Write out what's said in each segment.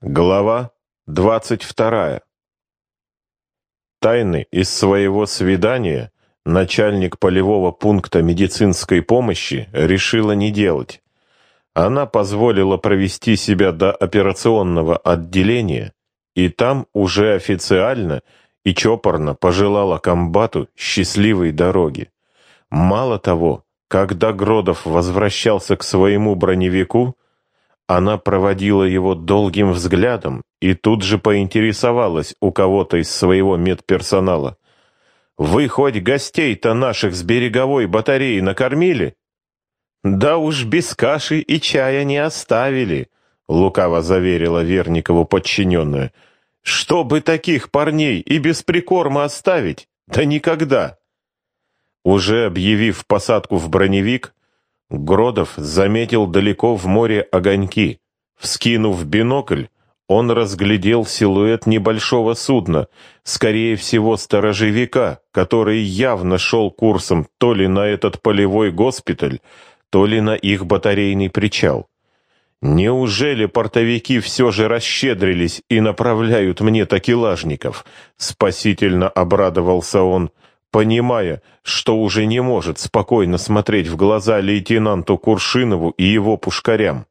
Глава двадцать вторая. Тайны из своего свидания начальник полевого пункта медицинской помощи решила не делать. Она позволила провести себя до операционного отделения, и там уже официально и чопорно пожелала комбату счастливой дороги. Мало того, когда Гродов возвращался к своему броневику, она проводила его долгим взглядом и тут же поинтересовалась у кого-то из своего медперсонала. «Вы хоть гостей-то наших с береговой батареи накормили?» «Да уж без каши и чая не оставили», — лукаво заверила Верникову подчиненная. «Чтобы таких парней и без прикорма оставить? Да никогда!» Уже объявив посадку в броневик, Гродов заметил далеко в море огоньки. Вскинув бинокль, он разглядел силуэт небольшого судна, скорее всего сторожевика, который явно шел курсом то ли на этот полевой госпиталь, то ли на их батарейный причал. Неужели портовики все же расщедрились и направляют мне такелажников? Спасительно обрадовался он понимая, что уже не может спокойно смотреть в глаза лейтенанту Куршинову и его пушкарям.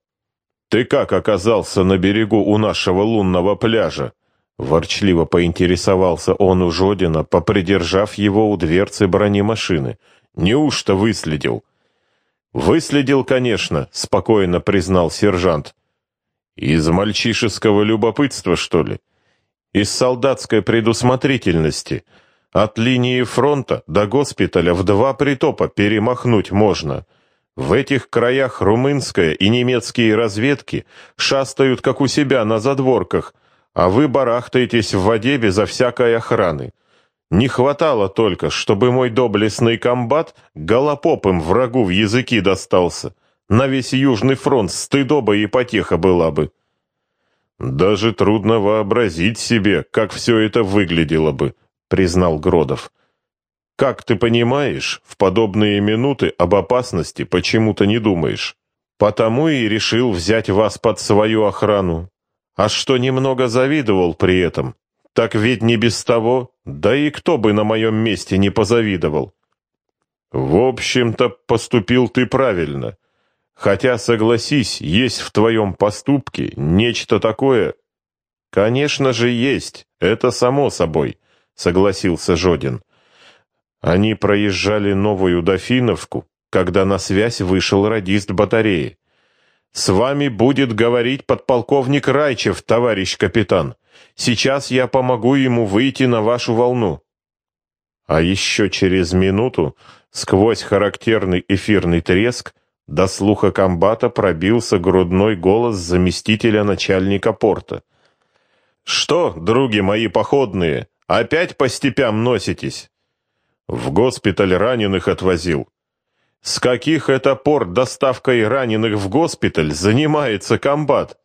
«Ты как оказался на берегу у нашего лунного пляжа?» Ворчливо поинтересовался он у Жодина, попридержав его у дверцы бронемашины. «Неужто выследил?» «Выследил, конечно», — спокойно признал сержант. «Из мальчишеского любопытства, что ли? Из солдатской предусмотрительности?» От линии фронта до госпиталя в два притопа перемахнуть можно. В этих краях румынская и немецкие разведки шастают, как у себя на задворках, а вы барахтаетесь в воде безо всякой охраны. Не хватало только, чтобы мой доблестный комбат голопопым врагу в языки достался. На весь Южный фронт стыдоба и потеха была бы. Даже трудно вообразить себе, как все это выглядело бы, — признал Гродов. «Как ты понимаешь, в подобные минуты об опасности почему-то не думаешь. Потому и решил взять вас под свою охрану. А что немного завидовал при этом, так ведь не без того, да и кто бы на моем месте не позавидовал. В общем-то, поступил ты правильно. Хотя, согласись, есть в твоем поступке нечто такое. Конечно же, есть, это само собой согласился Жодин. Они проезжали новую Дофиновку, когда на связь вышел радист батареи. «С вами будет говорить подполковник Райчев, товарищ капитан. Сейчас я помогу ему выйти на вашу волну». А еще через минуту, сквозь характерный эфирный треск, до слуха комбата пробился грудной голос заместителя начальника порта. «Что, други мои походные, Опять по степям носитесь? В госпиталь раненых отвозил. С каких это пор доставкой раненых в госпиталь занимается комбат?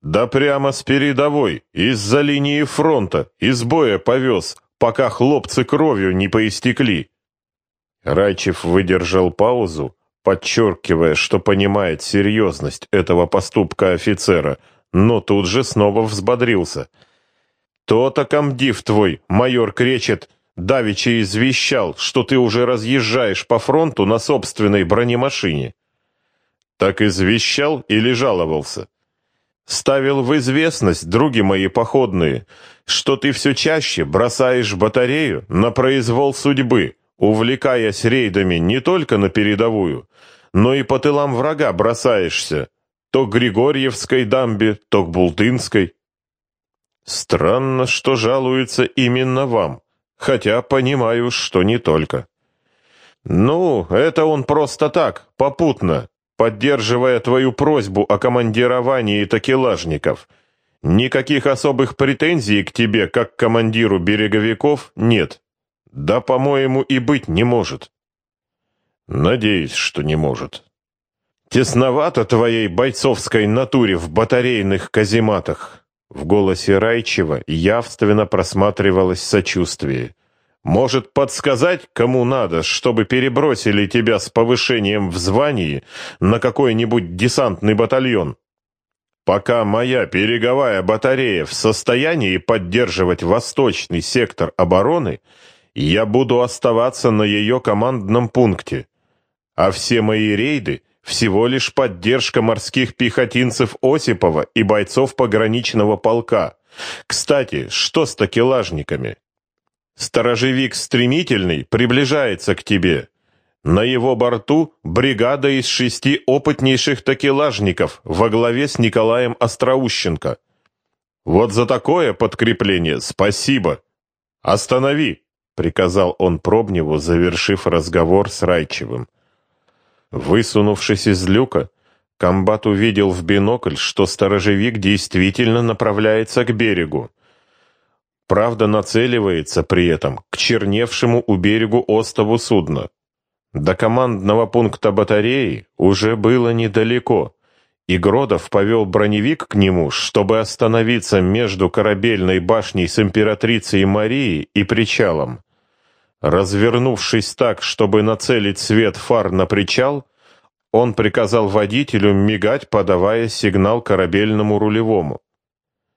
Да прямо с передовой, из-за линии фронта, из боя повез, пока хлопцы кровью не поистекли. Райчев выдержал паузу, подчеркивая, что понимает серьезность этого поступка офицера, но тут же снова взбодрился — то-то комдив твой, майор Кречет, давеча извещал, что ты уже разъезжаешь по фронту на собственной бронемашине. Так извещал или жаловался? Ставил в известность, други мои походные, что ты все чаще бросаешь батарею на произвол судьбы, увлекаясь рейдами не только на передовую, но и по тылам врага бросаешься, то к Григорьевской дамбе, то к Бултынской. Странно, что жалуется именно вам, хотя понимаю, что не только. Ну, это он просто так, попутно, поддерживая твою просьбу о командировании такелажников. Никаких особых претензий к тебе, как к командиру береговиков, нет. Да, по-моему, и быть не может. Надеюсь, что не может. Тесновато твоей бойцовской натуре в батарейных казематах. В голосе Райчева явственно просматривалось сочувствие. «Может, подсказать, кому надо, чтобы перебросили тебя с повышением в звании на какой-нибудь десантный батальон?» пока моя береговая батарея в состоянии поддерживать восточный сектор обороны, я буду оставаться на ее командном пункте. А все мои рейды — всего лишь поддержка морских пехотинцев Осипова и бойцов пограничного полка. Кстати, что с такелажниками? Сторожевик стремительный приближается к тебе. На его борту бригада из шести опытнейших такелажников во главе с Николаем Остроущенко. Вот за такое подкрепление спасибо. Останови, приказал он Пробневу, завершив разговор с Райчевым. Высунувшись из люка, комбат увидел в бинокль, что сторожевик действительно направляется к берегу. Правда, нацеливается при этом к черневшему у берегу остову судна. До командного пункта батареи уже было недалеко, и Гродов повел броневик к нему, чтобы остановиться между корабельной башней с императрицей Марией и причалом. Развернувшись так, чтобы нацелить свет фар на причал, он приказал водителю мигать, подавая сигнал корабельному рулевому.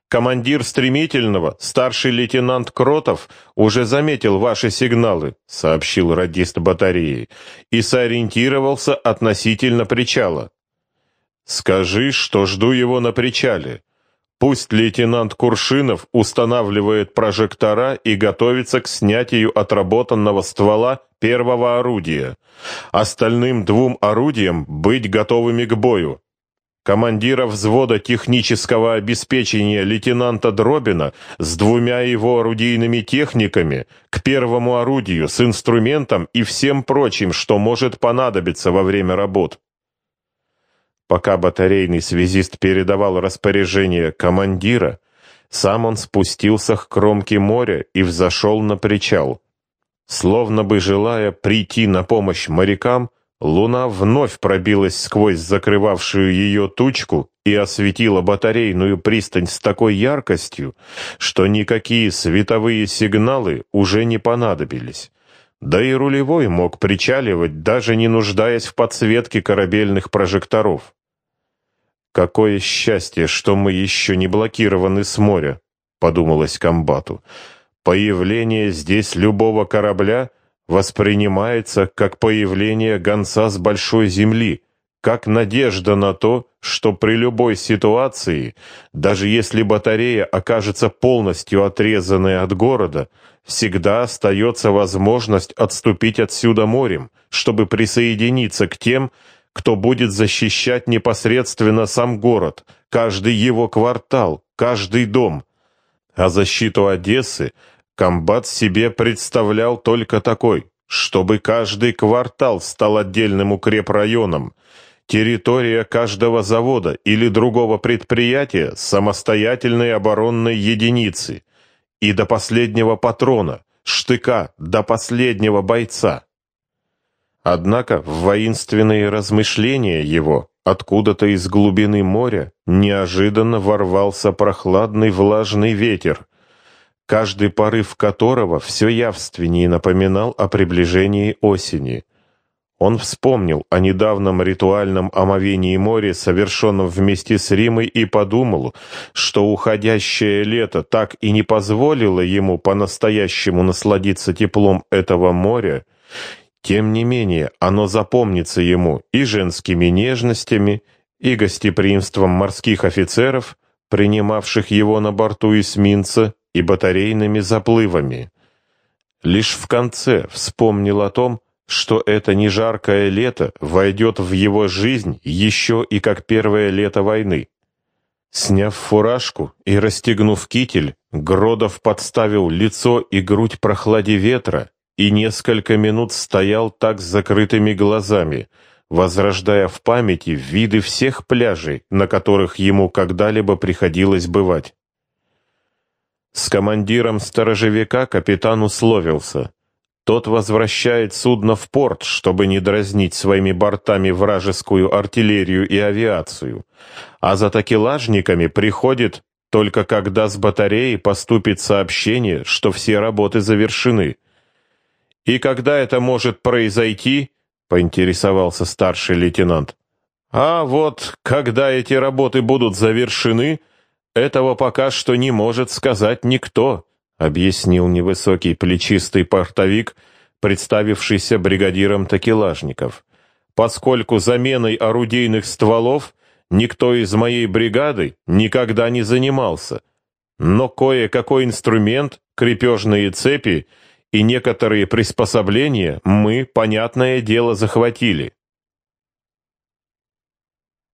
Командир стремительного, старший лейтенант Кротов, уже заметил ваши сигналы, сообщил радист батареи, и сориентировался относительно причала. Скажи, что жду его на причале. Пусть лейтенант Куршинов устанавливает прожектора и готовится к снятию отработанного ствола первого орудия. Остальным двум орудиям быть готовыми к бою командира взвода технического обеспечения лейтенанта Дробина с двумя его орудийными техниками к первому орудию с инструментом и всем прочим, что может понадобиться во время работ. Пока батарейный связист передавал распоряжение командира, сам он спустился к кромке моря и взошел на причал. Словно бы желая прийти на помощь морякам, Луна вновь пробилась сквозь закрывавшую ее тучку и осветила батарейную пристань с такой яркостью, что никакие световые сигналы уже не понадобились. Да и рулевой мог причаливать, даже не нуждаясь в подсветке корабельных прожекторов. «Какое счастье, что мы еще не блокированы с моря», — подумалось комбату. «Появление здесь любого корабля — воспринимается как появление гонца с большой земли, как надежда на то, что при любой ситуации, даже если батарея окажется полностью отрезанной от города, всегда остается возможность отступить отсюда морем, чтобы присоединиться к тем, кто будет защищать непосредственно сам город, каждый его квартал, каждый дом. А защиту Одессы – Комбат себе представлял только такой, чтобы каждый квартал стал отдельным укрепрайоном, территория каждого завода или другого предприятия самостоятельной оборонной единицы, и до последнего патрона, штыка, до последнего бойца. Однако в воинственные размышления его откуда-то из глубины моря неожиданно ворвался прохладный влажный ветер, каждый порыв которого все явственнее напоминал о приближении осени. Он вспомнил о недавнем ритуальном омовении моря, совершенном вместе с Римой, и подумал, что уходящее лето так и не позволило ему по-настоящему насладиться теплом этого моря, тем не менее оно запомнится ему и женскими нежностями, и гостеприимством морских офицеров, принимавших его на борту эсминца, и батарейными заплывами. Лишь в конце вспомнил о том, что это не жаркое лето войдет в его жизнь еще и как первое лето войны. Сняв фуражку и расстегнув китель, Гродов подставил лицо и грудь прохладе ветра и несколько минут стоял так с закрытыми глазами, возрождая в памяти виды всех пляжей, на которых ему когда-либо приходилось бывать. С командиром сторожевика капитан условился. Тот возвращает судно в порт, чтобы не дразнить своими бортами вражескую артиллерию и авиацию, а за такелажниками приходит только когда с батареи поступит сообщение, что все работы завершены. И когда это может произойти, поинтересовался старший лейтенант. А вот когда эти работы будут завершены, этого пока что не может сказать никто, объяснил невысокий плечистый портовик, представившийся бригадиром такелажников. Поскольку заменой орудийных стволов никто из моей бригады никогда не занимался, но кое-какой инструмент, крепежные цепи и некоторые приспособления мы, понятное дело, захватили.